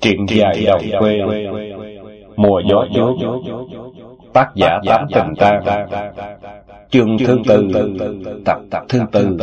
Chuyện dài đầu quê. Mùa gió chốt Tác giả Tám Tình Tan Chương thứ tư Tập tập thứ tư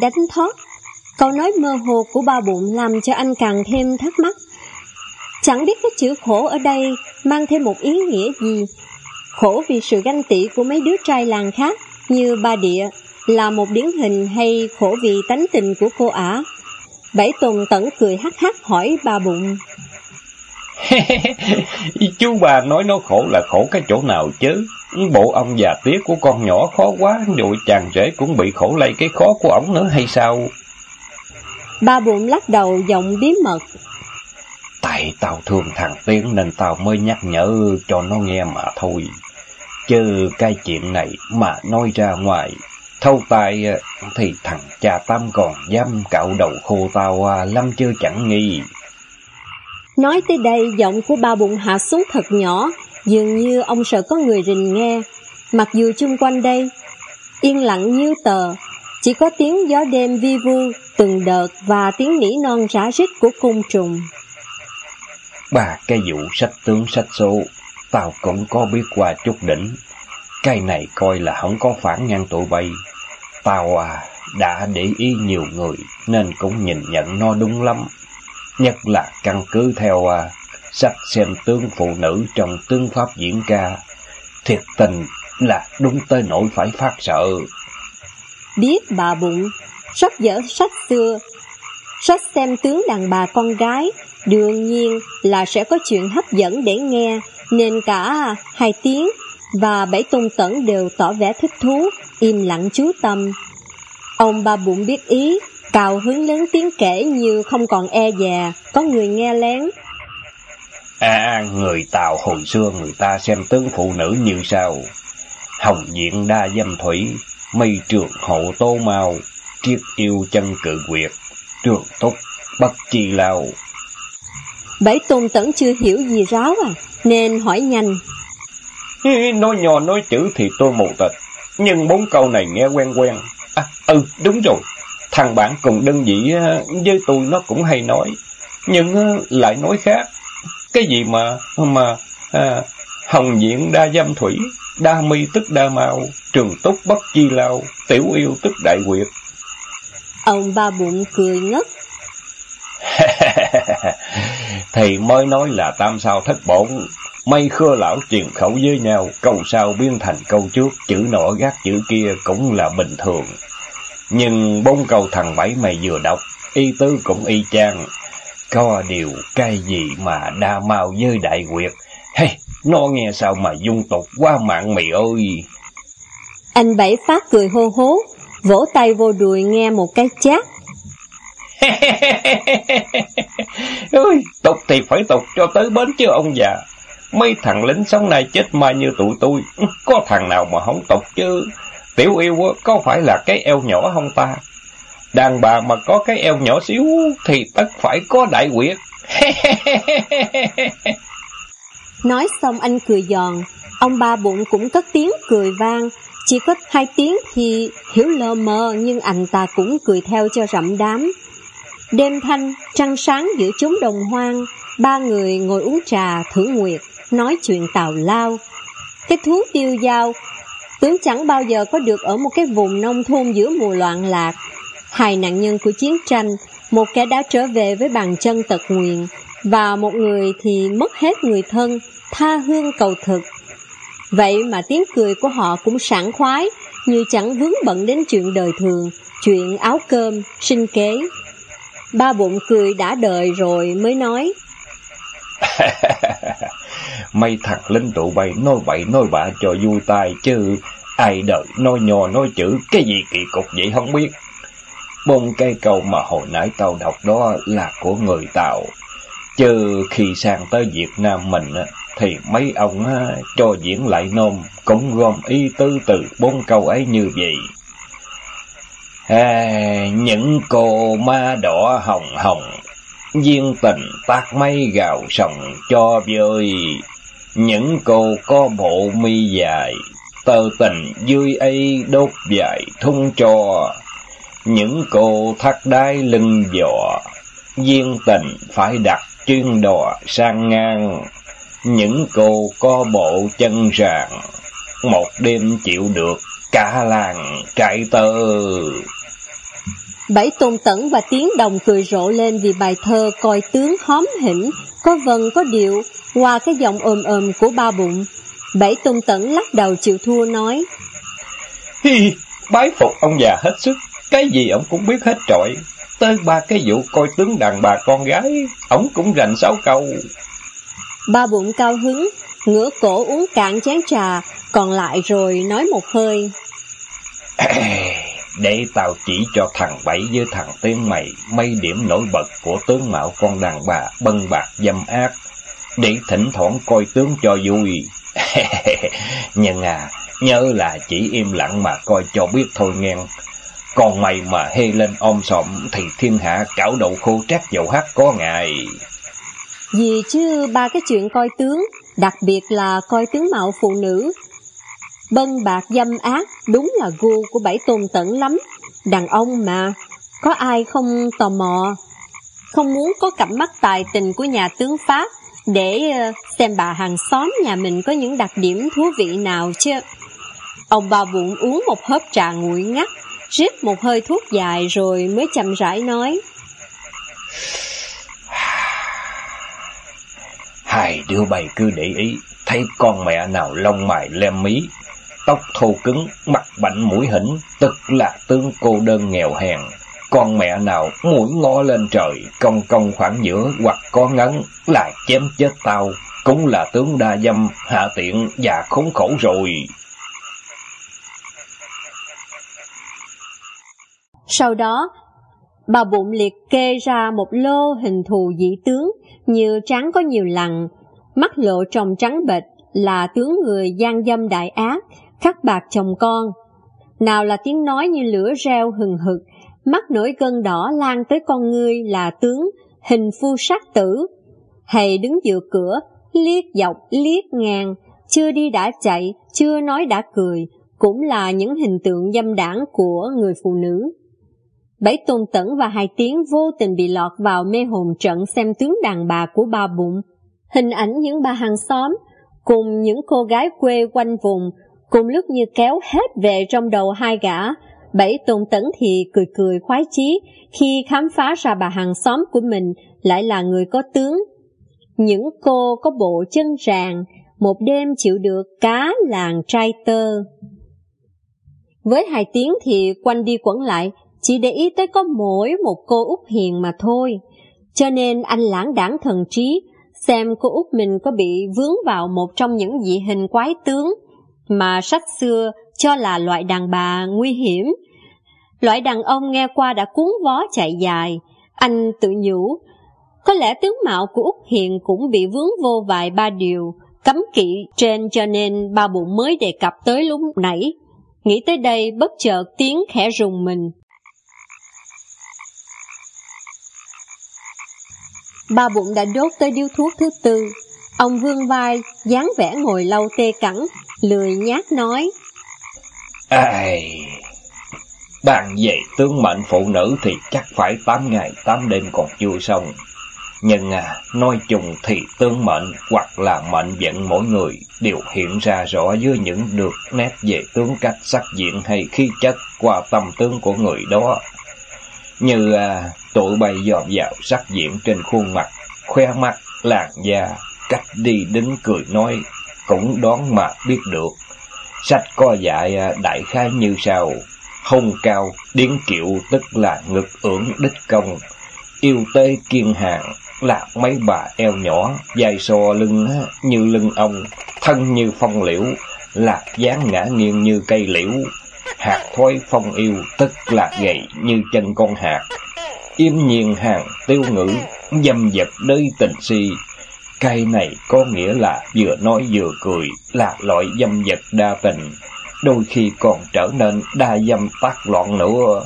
Đánh thoát, câu nói mơ hồ của ba bụng làm cho anh càng thêm thắc mắc. Chẳng biết cái chữ khổ ở đây mang thêm một ý nghĩa gì. Khổ vì sự ganh tị của mấy đứa trai làng khác như ba địa là một điển hình hay khổ vì tánh tình của cô ả. Bảy Tùng tẩn cười hắc hắc hỏi ba bụng. Chú bà nói nó khổ là khổ cái chỗ nào chứ? Bộ ông già tía của con nhỏ khó quá, rồi chàng rể cũng bị khổ lây cái khó của ổng nữa hay sao? Ba bụng lắc đầu giọng bí mật. Tại tao thương thằng Tiến nên tao mới nhắc nhở cho nó nghe mà thôi. Chứ cái chuyện này mà nói ra ngoài, thâu tay thì thằng cha Tam còn dám cạo đầu khô tao à, lâm chưa chẳng nghi. Nói tới đây giọng của ba bụng hạ xuống thật nhỏ, dường như ông sợ có người rình nghe. Mặc dù chung quanh đây, yên lặng như tờ, chỉ có tiếng gió đêm vi vu, từng đợt và tiếng nỉ non rã rít của côn trùng. Ba cái vụ sách tướng sách số, tao cũng có biết qua chút đỉnh. Cái này coi là không có phản ngăn tụi bay. Tao à, đã để ý nhiều người nên cũng nhìn nhận nó đúng lắm. Nhất là căn cứ theo à, sách xem tướng phụ nữ trong tướng pháp diễn ca. Thiệt tình là đúng tới nỗi phải phát sợ. Biết bà bụng, sách dở sách xưa, sách xem tướng đàn bà con gái, đương nhiên là sẽ có chuyện hấp dẫn để nghe, nên cả hai tiếng và bảy tung tẩn đều tỏ vẻ thích thú, im lặng chú tâm. Ông ba bụng biết ý, cào hứng lớn tiếng kể như không còn e dè, có người nghe lén. À, người Tàu hồi xưa người ta xem tướng phụ nữ như sau. Hồng diện đa dâm thủy, mây trường hộ tô màu, triết yêu chân cự quyệt, trường túc, bất chi lao. Bảy tôn tẩn chưa hiểu gì ráo à, nên hỏi nhanh. Nói nhỏ nói chữ thì tôi mù tịch, nhưng bốn câu này nghe quen quen. À, ừ, đúng rồi, thằng bạn cùng đơn vị với tôi nó cũng hay nói, nhưng lại nói khác. Cái gì mà mà à, hồng diện đa dâm thủy, đa mi tức đa mao, trường túc bất chi lao, tiểu yêu tức đại quyệt. Ông ba bụng cười ngất. Thì mới nói là tam sao thất bổn, mây khưa lão truyền khẩu với nhau, câu sau biến thành câu trước, chữ nọ gác chữ kia cũng là bình thường. Nhưng bốn câu thằng bảy mày vừa đọc, y tứ cũng y chang, có điều cái gì mà đa mau với đại quyệt. Hey, nó nghe sao mà dung tục quá mạng mày ơi. Anh Bảy phát cười hô hố, vỗ tay vô đùi nghe một cái chát. Ôi, tục thì phải tục cho tới bến chứ ông già. Mấy thằng lính sống này chết mai như tụi tôi, có thằng nào mà không tục chứ. Tiểu yêu có phải là cái eo nhỏ không ta? Đàn bà mà có cái eo nhỏ xíu thì tất phải có đại quyệt. Nói xong anh cười giòn, ông ba bụng cũng cất tiếng cười vang, chỉ có hai tiếng thì hiểu lơ mơ nhưng anh ta cũng cười theo cho rậm đám. Đêm thanh, trăng sáng giữa chốn đồng hoang, ba người ngồi uống trà, thử nguyệt, nói chuyện tào lao. Cái thú tiêu dao, tướng chẳng bao giờ có được ở một cái vùng nông thôn giữa mùa loạn lạc. Hai nạn nhân của chiến tranh, một kẻ đã trở về với bàn chân tật nguyền, và một người thì mất hết người thân, tha hương cầu thực. Vậy mà tiếng cười của họ cũng sảng khoái, như chẳng vướng bận đến chuyện đời thường, chuyện áo cơm, sinh kế. Ba bụng cười đã đợi rồi mới nói. May thằng linh tụ bay nói bậy nói bạ cho vui tai chứ ai đợi nói nhò nói chữ cái gì kỳ cục vậy không biết. Bông cây cầu mà hồi nãy tao đọc đó là của người Tàu. Chứ khi sang tới Việt Nam mình thì mấy ông cho diễn lại nôm cũng gom ý tứ từ bốn câu ấy như vậy. À, những cô ma đỏ hồng hồng, duyên tình tác mây gào sòng cho vơi. Những cô có bộ mi dài, tơ tình vui ấy đốt dài thung cho. Những cô thắt đai lưng dọ, duyên tình phải đặt chuyên đò sang ngang. Những cô có bộ chân ràng, một đêm chịu được cả làng trại tơ. Bảy tôn tẩn và tiếng đồng cười rộ lên vì bài thơ coi tướng hóm hỉnh, có vần có điệu, qua cái giọng ồm ồm của ba bụng. Bảy tôn tẩn lắc đầu chịu thua nói. Hi, bái phục ông già hết sức, cái gì ông cũng biết hết trọi. Tới ba cái vụ coi tướng đàn bà con gái, ông cũng rành sáu câu. Ba bụng cao hứng, ngửa cổ uống cạn chén trà, còn lại rồi nói một hơi. Để tao chỉ cho thằng Bảy với thằng Tiên mày mấy điểm nổi bật của tướng mạo con đàn bà bân bạc dâm ác, để thỉnh thoảng coi tướng cho vui. Nhưng à, nhớ là chỉ im lặng mà coi cho biết thôi nghe. Còn mày mà hê lên ôm sọm thì thiên hạ cảo đậu khô trát dầu hát có ngày. Vì chứ ba cái chuyện coi tướng, đặc biệt là coi tướng mạo phụ nữ, Bân bạc dâm ác đúng là gu của bảy tôn tẩn lắm. Đàn ông mà, có ai không tò mò, không muốn có cặp mắt tài tình của nhà tướng Pháp để ờ, xem bà hàng xóm nhà mình có những đặc điểm thú vị nào chứ. Ông bà bụng uống một hớp trà nguội ngắt, rít một hơi thuốc dài rồi mới chậm rãi nói. Hai đứa bày cứ để ý, thấy con mẹ nào lông mày lem mí tóc thô cứng, mặt bảnh mũi hỉnh, tức là tướng cô đơn nghèo hèn. Con mẹ nào mũi ngó lên trời, cong cong khoảng giữa hoặc có ngấn là chém chết tao, cũng là tướng đa dâm, hạ tiện và khốn khổ rồi. Sau đó, bà bụng liệt kê ra một lô hình thù dị tướng, như trắng có nhiều lằn, mắt lộ tròng trắng bệch là tướng người gian dâm đại ác, khắc bạc chồng con. Nào là tiếng nói như lửa reo hừng hực, mắt nổi cơn đỏ lan tới con ngươi là tướng, hình phu sát tử. Hầy đứng giữa cửa, liếc dọc, liếc ngang, chưa đi đã chạy, chưa nói đã cười, cũng là những hình tượng dâm đảng của người phụ nữ. Bảy tôn tẩn và hai tiếng vô tình bị lọt vào mê hồn trận xem tướng đàn bà của ba bụng. Hình ảnh những bà hàng xóm, cùng những cô gái quê quanh vùng, Cùng lúc như kéo hết về trong đầu hai gã, bảy tôn tấn thì cười cười khoái chí khi khám phá ra bà hàng xóm của mình lại là người có tướng. Những cô có bộ chân ràng, một đêm chịu được cá làng trai tơ. Với hai tiếng thì quanh đi quẩn lại, chỉ để ý tới có mỗi một cô út hiền mà thôi. Cho nên anh lãng đảng thần trí, xem cô út mình có bị vướng vào một trong những dị hình quái tướng, mà sách xưa cho là loại đàn bà nguy hiểm. Loại đàn ông nghe qua đã cuốn vó chạy dài, anh tự nhủ, có lẽ tướng mạo của Úc Hiền cũng bị vướng vô vài ba điều, cấm kỵ trên cho nên ba bụng mới đề cập tới lúc nãy. Nghĩ tới đây bất chợt tiếng khẽ rùng mình. Ba bụng đã đốt tới điếu thuốc thứ tư. Ông vương vai, dáng vẻ ngồi lâu tê cẳng, lười nhát nói. Ai... Bàn về tướng mệnh phụ nữ thì chắc phải 8 ngày 8 đêm còn chưa xong. Nhưng à, nói chung thì tướng mệnh hoặc là mệnh vận mỗi người đều hiện ra rõ dưới những được nét về tướng cách sắc diện hay khí chất qua tâm tướng của người đó. Như à, tụi bay dòm vào sắc diễm trên khuôn mặt, khoe mắt, làn da, cách đi đứng cười nói, cũng đoán mà biết được. Sách có dạy à, đại khái như sau, hung cao, điển kiệu tức là ngực ưỡng đích công, yêu tê kiên hàng, là mấy bà eo nhỏ, dài xò lưng như lưng ông, thân như phong liễu, là dáng ngã nghiêng như cây liễu, hạt thối phong yêu, tức là gầy như chân con hạt. Im nhiên hàng tiêu ngữ, dâm dật nơi tình si. Cây này có nghĩa là vừa nói vừa cười, là loại dâm dật đa tình, đôi khi còn trở nên đa dâm tác loạn nữa.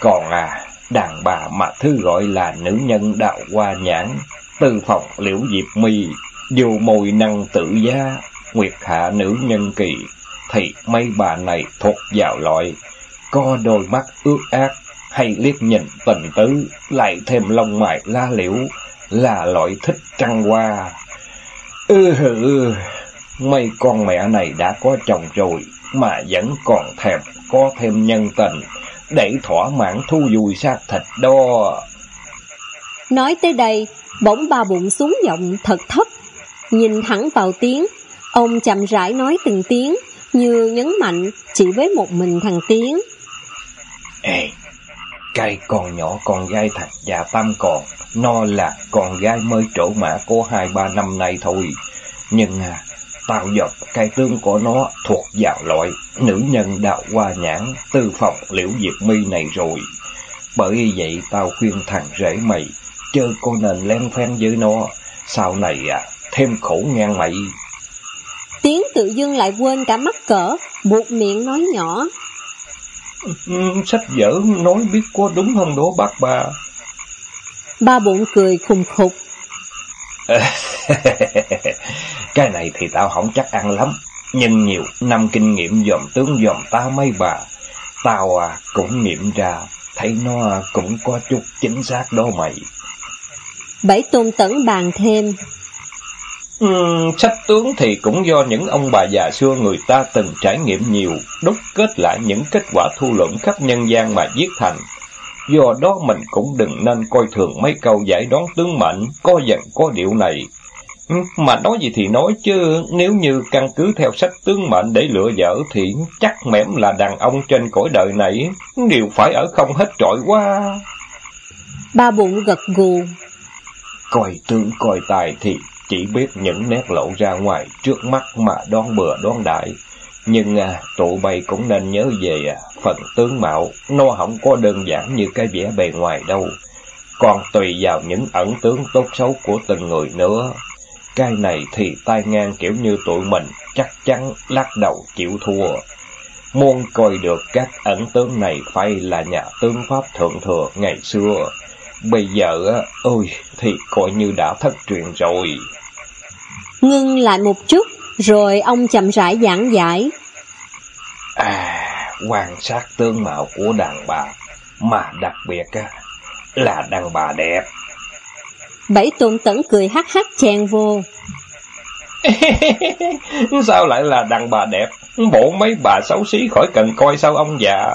Còn à, đàn bà mà thứ gọi là nữ nhân đạo hoa nhãn, tư phòng liễu diệp mi, dù môi năng tự giá, nguyệt hạ nữ nhân kỳ, thì mấy bà này thuộc vào loại, có đôi mắt ướt ác, hay liếc nhìn tình tứ, lại thêm lông mày la liễu, là loại thích trăng hoa. ư hừ, mấy con mẹ này đã có chồng rồi, mà vẫn còn thèm có thêm nhân tình, để thỏa mãn thu dùi xác thịt đó. Nói tới đây, bỗng ba bụng xuống giọng thật thấp, nhìn thẳng vào tiếng, ông chậm rãi nói từng tiếng, như nhấn mạnh chỉ với một mình thằng tiếng. Ê, cây còn nhỏ con gái thật và tam còn, no là con gái mới trổ mã có hai ba năm nay thôi. Nhưng à, Tao dọc cái tướng của nó thuộc vào loại nữ nhân đạo hoa nhãn, tư phòng liễu diệp mi này rồi. Bởi vậy tao khuyên thằng rể mày, chớ có nên len phen với nó, sau này à, thêm khổ ngang mày. Tiếng tự dưng lại quên cả mắc cỡ, buộc miệng nói nhỏ. Ừ, sách vở nói biết có đúng không đó bác bà? Ba bụng cười khùng khục. cái này thì tao không chắc ăn lắm, nhưng nhiều năm kinh nghiệm dòm tướng dòm ta mấy bà, tao à cũng nghiệm ra, thấy nó cũng có chút chính xác đó mày. Bảy tôn tẩn bàn thêm. Uhm, sách tướng thì cũng do những ông bà già xưa người ta từng trải nghiệm nhiều, đúc kết lại những kết quả thu luận khắp nhân gian mà viết thành. Do đó mình cũng đừng nên coi thường mấy câu giải đoán tướng mệnh, có dần có điệu này. Mà nói gì thì nói chứ, nếu như căn cứ theo sách tướng mệnh để lựa vợ thì chắc mẻm là đàn ông trên cõi đời này, đều phải ở không hết trọi quá. Ba bụng gật gù. Coi tướng coi tài thì chỉ biết những nét lộ ra ngoài trước mắt mà đoán bừa đoán đại. Nhưng à, tụi bay cũng nên nhớ về à, phần tướng mạo, nó không có đơn giản như cái vẻ bề ngoài đâu. Còn tùy vào những ẩn tướng tốt xấu của từng người nữa. Cái này thì tai ngang kiểu như tụi mình chắc chắn lắc đầu chịu thua. Muốn coi được các ẩn tướng này phải là nhà tướng Pháp thượng thừa ngày xưa. Bây giờ, ôi, thì coi như đã thất truyền rồi. Ngưng lại một chút, rồi ông chậm rãi giảng giải. À, quan sát tướng mạo của đàn bà, mà đặc biệt là đàn bà đẹp. Bảy tôn tẩn cười hắc hắc chèn vô. sao lại là đàn bà đẹp? Bộ mấy bà xấu xí khỏi cần coi sao ông già.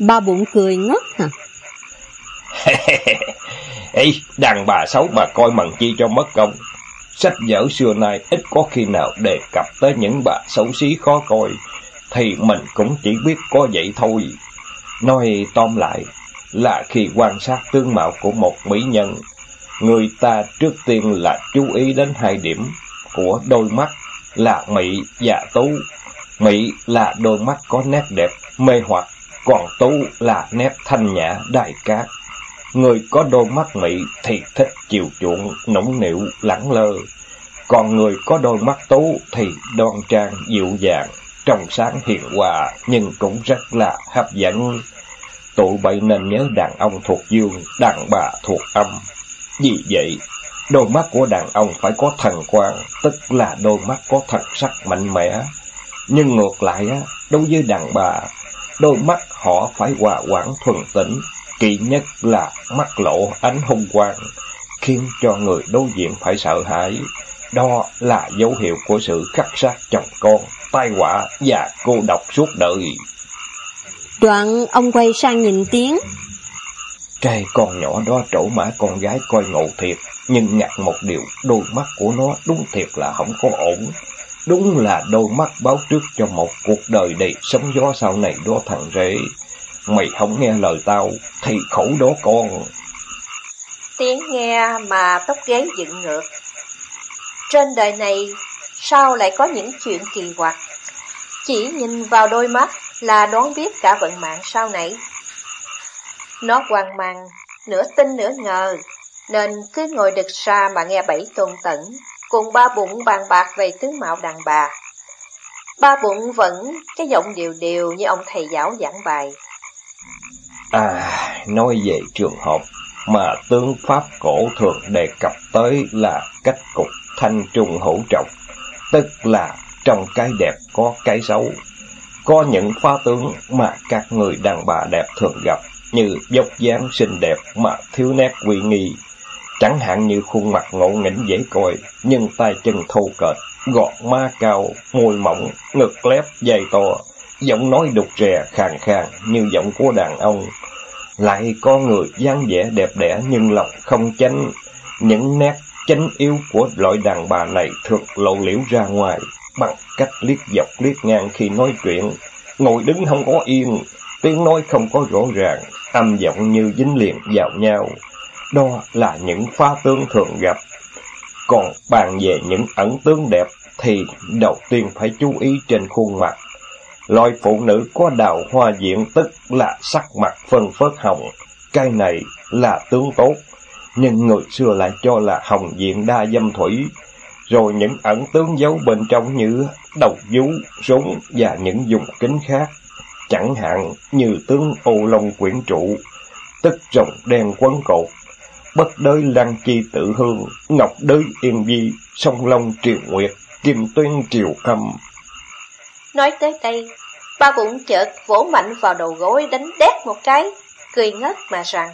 Ba bụng cười ngất hả? Ê, đàn bà xấu mà coi mần chi cho mất công. Sách vở xưa nay ít có khi nào đề cập tới những bà xấu xí khó coi, thì mình cũng chỉ biết có vậy thôi. Nói tóm lại, là khi quan sát tương mạo của một mỹ nhân, người ta trước tiên là chú ý đến hai điểm của đôi mắt là mỹ và tú. Mỹ là đôi mắt có nét đẹp, mê hoặc, còn tú là nét thanh nhã, đại cát. Người có đôi mắt mị thì thích chiều chuộng, nũng nịu, lẳng lơ. Còn người có đôi mắt tú thì đoan trang dịu dàng, trong sáng hiền hòa nhưng cũng rất là hấp dẫn. Tụi bay nên nhớ đàn ông thuộc dương, đàn bà thuộc âm. Vì vậy, đôi mắt của đàn ông phải có thần quang, tức là đôi mắt có thần sắc mạnh mẽ. Nhưng ngược lại, á, đối với đàn bà, đôi mắt họ phải hòa quảng thuần tĩnh, kỳ nhất là mắt lộ ánh hung quang, khiến cho người đối diện phải sợ hãi. Đó là dấu hiệu của sự khắc sát chồng con, tai họa và cô độc suốt đời. Đoạn ông quay sang nhìn Tiến. Trai con nhỏ đó trổ mã con gái coi ngộ thiệt, nhưng ngặt một điều, đôi mắt của nó đúng thiệt là không có ổn. Đúng là đôi mắt báo trước cho một cuộc đời đầy sóng gió sau này đó thằng rể. Mày không nghe lời tao, thì khổ đó con. Tiếng nghe mà tóc gáy dựng ngược. Trên đời này, sao lại có những chuyện kỳ quặc? Chỉ nhìn vào đôi mắt là đoán biết cả vận mạng sau này. Nó hoang mang, nửa tin nửa ngờ, nên cứ ngồi đực xa mà nghe bảy tôn tẩn, cùng ba bụng bàn bạc về tướng mạo đàn bà. Ba bụng vẫn cái giọng đều đều như ông thầy giáo giảng bài. À, nói về trường hợp mà tướng Pháp cổ thường đề cập tới là cách cục thanh trùng hữu trọng, tức là trong cái đẹp có cái xấu. Có những phá tướng mà các người đàn bà đẹp thường gặp, như dốc dáng xinh đẹp mà thiếu nét uy nghi, chẳng hạn như khuôn mặt ngộ nghĩnh dễ coi, nhưng tay chân thô kệch, gọt má cao, môi mỏng, ngực lép dày to, giọng nói đục rè khàn khàn như giọng của đàn ông. Lại có người dáng vẻ đẹp đẽ nhưng lòng không chánh, những nét chánh yếu của loại đàn bà này thường lộ liễu ra ngoài bằng cách liếc dọc liếc ngang khi nói chuyện, ngồi đứng không có yên, tiếng nói không có rõ ràng, âm giọng như dính liền vào nhau. Đó là những pha tướng thường gặp. Còn bàn về những ẩn tướng đẹp thì đầu tiên phải chú ý trên khuôn mặt. Loại phụ nữ có đào hoa diện tức là sắc mặt phân phớt hồng. Cái này là tướng tốt, nhưng người xưa lại cho là hồng diện đa dâm thủy. Rồi những ẩn tướng giấu bên trong như đầu vú, súng và những dùng kính khác. Chẳng hạn như tướng ô long quyển trụ, tức rồng đen quấn cột, bất đới lăng chi tự hương, ngọc đới yên vi, sông long triều nguyệt, kim tuyên triều âm. Nói tới đây, ba bụng chợt vỗ mạnh vào đầu gối đánh đét một cái, cười ngất mà rằng.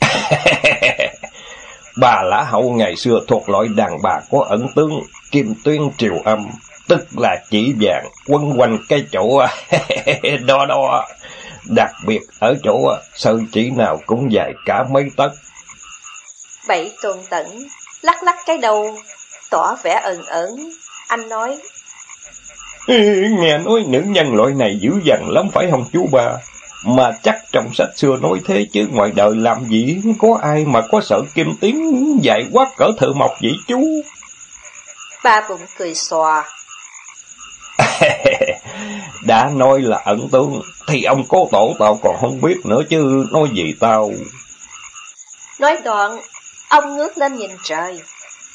bà lã hậu ngày xưa thuộc loại đàn bà có ẩn tướng, kim tuyên triều âm, tức là chỉ vàng quấn quanh cái chỗ đó đó. Đặc biệt ở chỗ sợi chỉ nào cũng dài cả mấy tấc. Bảy tuần tẩn, lắc lắc cái đầu, tỏ vẻ ẩn ẩn. Anh nói, Nghe nói nữ nhân loại này dữ dằn lắm phải không chú ba? Mà chắc trong sách xưa nói thế chứ ngoài đời làm gì có ai mà có sợ kim tiếng dài quá cỡ thợ mộc vậy chú? ba bụng cười xòa. Đã nói là ẩn tướng, thì ông cố tổ tao còn không biết nữa chứ nói gì tao. Nói đoạn, ông ngước lên nhìn trời.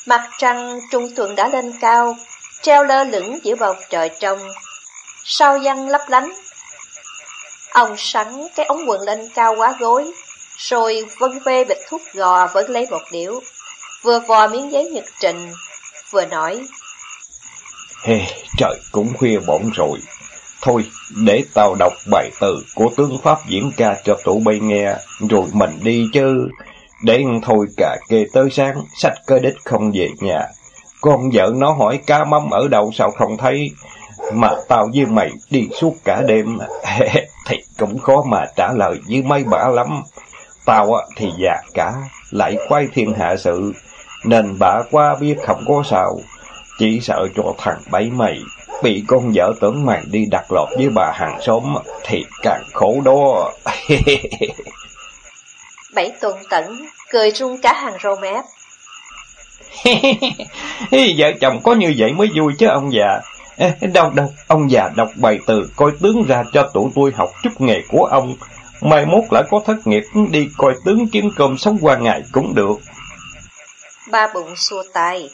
Mặt trăng trung tuần đã lên cao, treo lơ lửng giữa bầu trời trong. Sao văn lấp lánh. Ông sắn cái ống quần lên cao quá gối, rồi vân vê bịch thuốc gò vẫn lấy một điếu. Vừa vò miếng giấy nhật trình, vừa nói. Hey, trời cũng khuya bổn rồi. Thôi, để tao đọc bài từ của tướng Pháp diễn ca cho tụi bay nghe, rồi mình đi chứ. Để thôi cả kê tới sáng, sách cơ đích không về nhà. Con vợ nó hỏi cá mắm ở đâu sao không thấy. Mà tao với mày đi suốt cả đêm, thì cũng khó mà trả lời với mấy bả lắm. Tao thì già cả, lại quay thiên hạ sự, nên bả qua biết không có sao. Chỉ sợ cho thằng bấy mày bị con vợ tưởng mày đi đặt lọt với bà hàng xóm thì càng khổ đó. Bảy tuần tẩn, cười rung cả hàng râu mép. Vợ chồng có như vậy mới vui chứ ông già. Đâu đâu, ông già đọc bài từ coi tướng ra cho tụi tôi học chút nghề của ông. Mai mốt lại có thất nghiệp đi coi tướng kiếm cơm sống qua ngày cũng được. Ba bụng xua tay.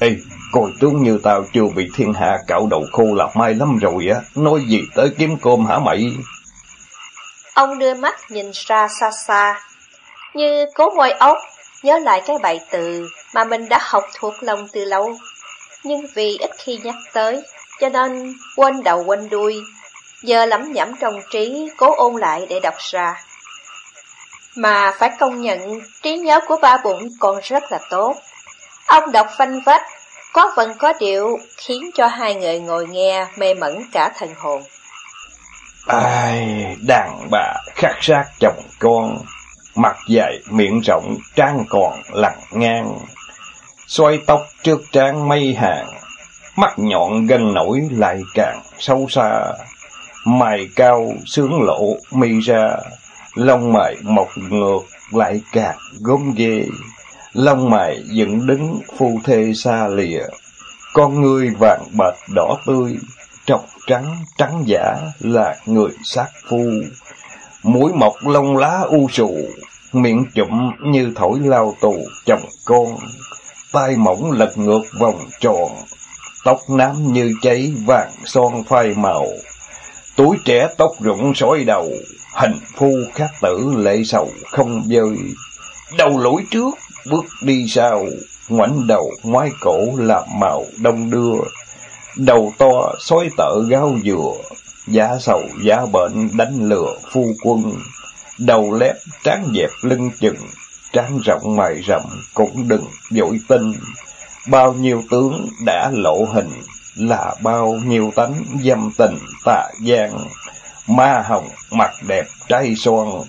Ê, coi tướng như tao chưa bị thiên hạ cạo đầu khô là mai lắm rồi á, nói gì tới kiếm cơm hả mày? Ông đưa mắt nhìn ra xa xa, như cố môi ốc, nhớ lại cái bài từ mà mình đã học thuộc lòng từ lâu. Nhưng vì ít khi nhắc tới, cho nên quên đầu quên đuôi, giờ lẩm nhẩm trong trí cố ôn lại để đọc ra. Mà phải công nhận trí nhớ của ba bụng còn rất là tốt. Ông đọc phanh vách, có vần có điệu khiến cho hai người ngồi nghe mê mẩn cả thần hồn. Ai, đàn bà khắc sát chồng con, mặt dài miệng rộng trang còn lặng ngang, xoay tóc trước trán mây hàng, mắt nhọn gân nổi lại càng sâu xa, mày cao sướng lộ mi ra, lông mày mọc ngược lại càng gốm ghê, lông mày dựng đứng phu thê xa lìa, con ngươi vàng bạch đỏ tươi, trọc trắng trắng giả là người sát phu, mũi mọc lông lá u sù, miệng chụm như thổi lao tù chồng con, tay mỏng lật ngược vòng tròn, tóc nám như cháy vàng son phai màu, Tuổi trẻ tóc rụng sói đầu, hình phu khát tử lệ sầu không dơi. Đầu lũi trước, bước đi sau, ngoảnh đầu ngoái cổ làm màu đông đưa. Đầu to sói tợ gao dừa, giá sầu giá bệnh đánh lừa phu quân. Đầu lép tráng dẹp lưng chừng, tráng rộng mày rậm cũng đừng dội tin. Bao nhiêu tướng đã lộ hình, là bao nhiêu tánh dâm tình tà gian, ma hồng mặt đẹp trai son,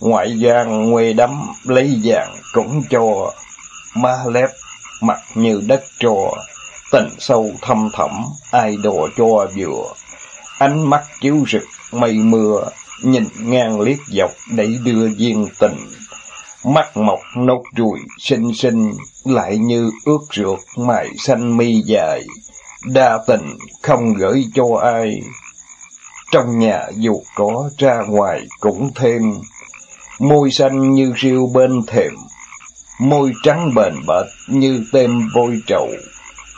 ngoại gian nguê đắm lấy vàng cũng cho, ma lép mặt như đất trò, tình sâu thâm thẳm ai đồ cho vừa, ánh mắt chiếu rực mây mưa, nhìn ngang liếc dọc đẩy đưa duyên tình. Mắt mọc nốt ruồi xinh xinh, lại như ướt rượt mài xanh mi dài, đa tình không gửi cho ai. Trong nhà dù có ra ngoài cũng thêm, môi xanh như riêu bên thềm, môi trắng bền bệt như tem vôi trầu,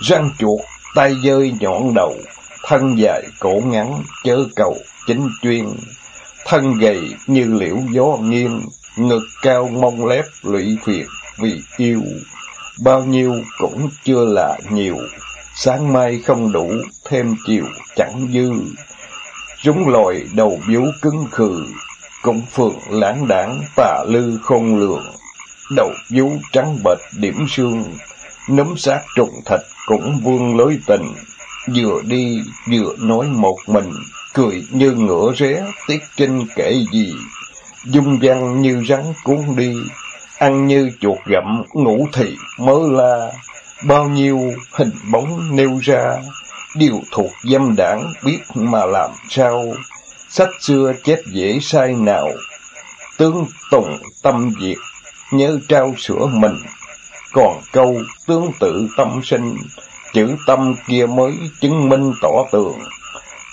răng chuột, tay dơi nhọn đầu, thân dài cổ ngắn, chớ cầu chính chuyên, thân gầy như liễu gió nghiêng, ngực cao mông lép lụy phiền vì yêu, bao nhiêu cũng chưa là nhiều sáng mai không đủ, thêm chiều chẳng dư. chúng lòi đầu biếu cứng khừ, cũng phượng lãng đảng tà lư không lường. Đầu vú trắng bệch điểm xương, nấm sát trùng thịt cũng vương lối tình. Vừa đi vừa nói một mình, cười như ngựa ré, tiết trinh kể gì. Dung văn như rắn cuốn đi, ăn như chuột gặm, ngủ thì mớ la bao nhiêu hình bóng nêu ra, đều thuộc dâm đảng biết mà làm sao. Sách xưa chết dễ sai nào, tướng tùng tâm diệt, nhớ trao sửa mình. Còn câu tướng tự tâm sinh, chữ tâm kia mới chứng minh tỏ tường.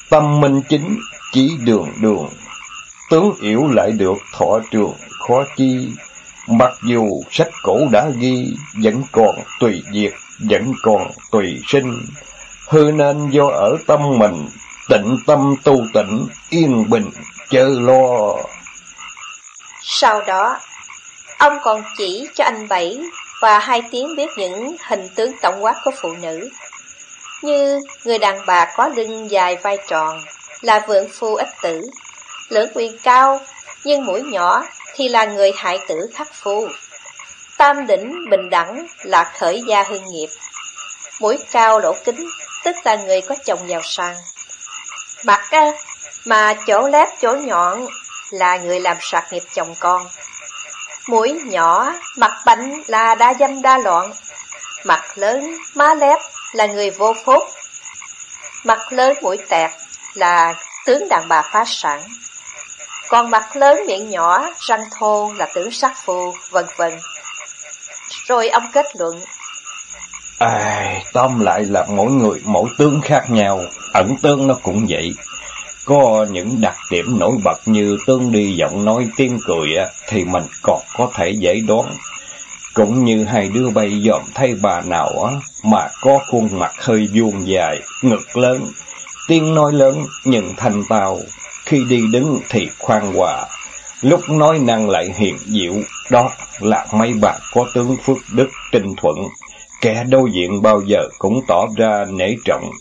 Tâm minh chính, chỉ đường đường, tướng yếu lại được thọ trường, khó chi. Mặc dù sách cổ đã ghi, vẫn còn tùy diệt, vẫn còn tùy sinh. Hư nên do ở tâm mình, tịnh tâm tu tịnh, yên bình, chớ lo. Sau đó, ông còn chỉ cho anh Bảy và hai tiếng biết những hình tướng tổng quát của phụ nữ. Như người đàn bà có lưng dài vai tròn, là vượng phu ích tử, lưỡng quyền cao, nhưng mũi nhỏ thì là người hại tử khắc phu. Tam đỉnh bình đẳng là khởi gia hương nghiệp. Mũi cao lỗ kính, tức là người có chồng giàu sang. Mặt mà chỗ lép chỗ nhọn là người làm sạc nghiệp chồng con. Mũi nhỏ, mặt bánh là đa dâm đa loạn. Mặt lớn, má lép là người vô phúc. Mặt lớn mũi tẹt là tướng đàn bà phá sản. Còn mặt lớn miệng nhỏ, răng thô là tử sắc phù, vân vân. Rồi ông kết luận. À, tóm lại là mỗi người mỗi tướng khác nhau, ẩn tướng nó cũng vậy. Có những đặc điểm nổi bật như tương đi giọng nói tiếng cười thì mình còn có thể dễ đoán. Cũng như hai đứa bay dòm thấy bà nào mà có khuôn mặt hơi vuông dài, ngực lớn, tiếng nói lớn nhưng thanh tao, khi đi đứng thì khoan hòa, lúc nói năng lại hiền diệu, đó là mấy bà có tướng phước đức trinh thuận, kẻ đối diện bao giờ cũng tỏ ra nể trọng.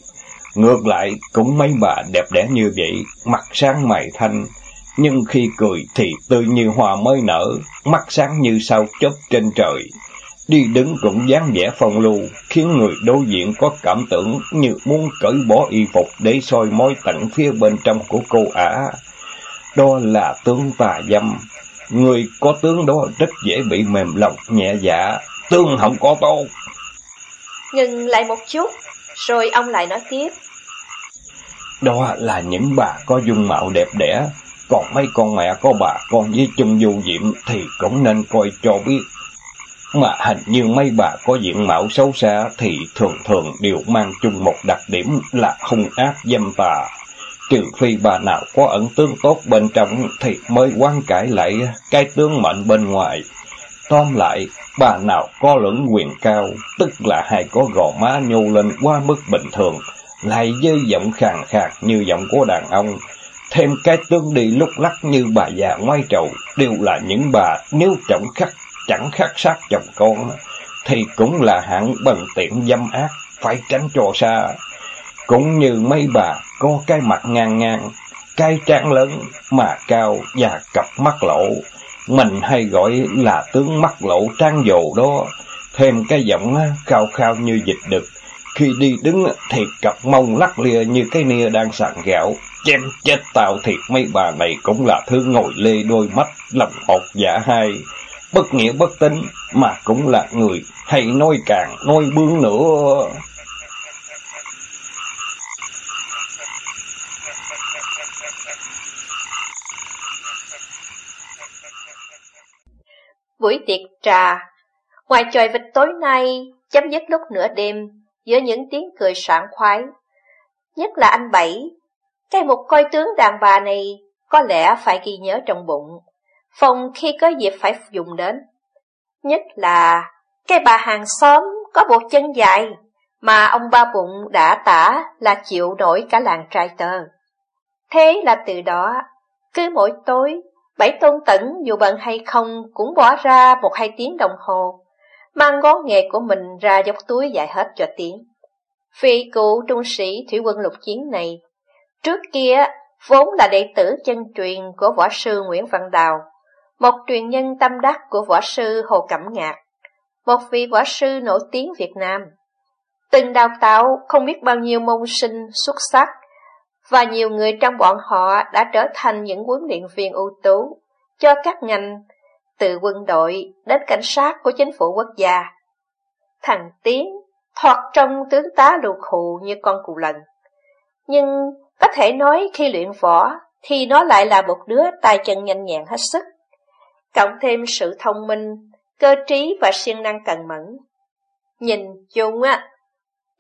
Ngược lại, cũng mấy bà đẹp đẽ như vậy, mặt sáng mày thanh, nhưng khi cười thì tươi như hoa mới nở, mắt sáng như sao chớp trên trời. Đi đứng cũng dáng vẻ phong lưu, khiến người đối diện có cảm tưởng như muốn cởi bỏ y phục để soi mối tận phía bên trong của cô ả. Đó là tướng tà dâm. Người có tướng đó rất dễ bị mềm lòng, nhẹ dạ. Tướng không có tốt. Ngừng lại một chút, rồi ông lại nói tiếp. Đó là những bà có dung mạo đẹp đẽ, còn mấy con mẹ có bà con với chung du diệm thì cũng nên coi cho biết. Mà hình như mấy bà có diện mạo xấu xa thì thường thường đều mang chung một đặc điểm là hung ác dâm tà. Trừ phi bà nào có ẩn tướng tốt bên trong thì mới quan cải lại cái tướng mệnh bên ngoài. Tóm lại, bà nào có lưỡng quyền cao, tức là hay có gò má nhô lên quá mức bình thường, lại với giọng khàn khàn như giọng của đàn ông, thêm cái tướng đi lúc lắc như bà già ngoái trầu, đều là những bà nếu trọng khắc, chẳng khắc sát chồng con, thì cũng là hạng bần tiện dâm ác, phải tránh cho xa. Cũng như mấy bà có cái mặt ngang ngang, cái trán lớn mà cao và cặp mắt lộ, mình hay gọi là tướng mắt lộ trang dồ đó, thêm cái giọng khao khao như dịch đực. Khi đi đứng thì cặp mông lắc lia như cái nia đang sạn gạo, chém chết tao thiệt mấy bà này cũng là thứ ngồi lê đôi mắt, lòng một dạ hai, bất nghĩa bất tính, mà cũng là người hay nói càng, nói bướng nữa. Buổi tiệc trà, ngoài trời vịt tối nay, chấm dứt lúc nửa đêm, giữa những tiếng cười sảng khoái. Nhất là anh Bảy, cái mục coi tướng đàn bà này có lẽ phải ghi nhớ trong bụng, phòng khi có dịp phải dùng đến. Nhất là cái bà hàng xóm có bộ chân dài mà ông ba bụng đã tả là chịu nổi cả làng trai tơ. Thế là từ đó, cứ mỗi tối, Bảy tôn tẩn dù bận hay không cũng bỏ ra một hai tiếng đồng hồ, mang ngón nghề của mình ra dốc túi dài hết cho tiếng. phi cụ trung sĩ thủy quân lục chiến này, trước kia vốn là đệ tử chân truyền của võ sư Nguyễn Văn Đào, một truyền nhân tâm đắc của võ sư Hồ Cẩm Ngạc, một vị võ sư nổi tiếng Việt Nam. Từng đào tạo không biết bao nhiêu môn sinh xuất sắc, và nhiều người trong bọn họ đã trở thành những huấn luyện viên ưu tú cho các ngành từ quân đội đến cảnh sát của chính phủ quốc gia. Thằng Tiến thoạt trong tướng tá lù khù như con cù lần. Nhưng có thể nói khi luyện võ thì nó lại là một đứa tay chân nhanh nhẹn hết sức. Cộng thêm sự thông minh, cơ trí và siêng năng cần mẫn. Nhìn chung á,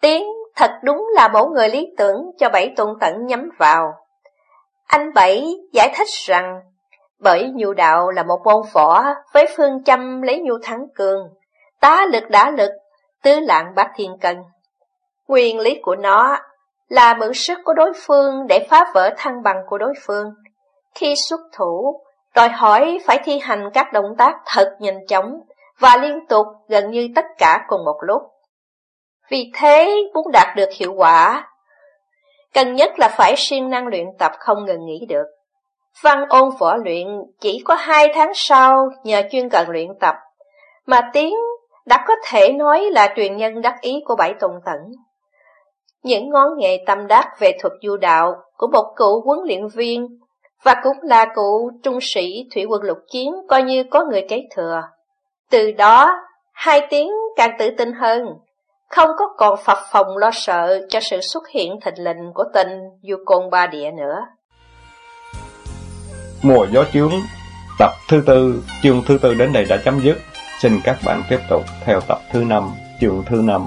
Tiến thật đúng là mẫu người lý tưởng cho Bảy Tôn Tẩn nhắm vào. Anh Bảy giải thích rằng, bởi nhu đạo là một môn võ với phương châm lấy nhu thắng cường, tá lực đá lực, tứ lạng bát thiên cân. Nguyên lý của nó là mượn sức của đối phương để phá vỡ thăng bằng của đối phương. Khi xuất thủ, đòi hỏi phải thi hành các động tác thật nhanh chóng và liên tục gần như tất cả cùng một lúc. Vì thế, muốn đạt được hiệu quả, cần nhất là phải siêng năng luyện tập không ngừng nghỉ được. Văn ôn võ luyện chỉ có hai tháng sau nhờ chuyên cần luyện tập, mà Tiến đã có thể nói là truyền nhân đắc ý của Bảy Tùng Tẩn. Những ngón nghề tâm đắc về thuật du đạo của một cựu huấn luyện viên và cũng là cựu trung sĩ thủy quân lục chiến coi như có người kế thừa. Từ đó, hai tiếng càng tự tin hơn không có còn phập phòng lo sợ cho sự xuất hiện thịnh lình của tình du côn ba địa nữa. Mùa gió chướng, tập thứ tư, chương thứ tư đến đây đã chấm dứt. Xin các bạn tiếp tục theo tập thứ năm, chương thứ năm.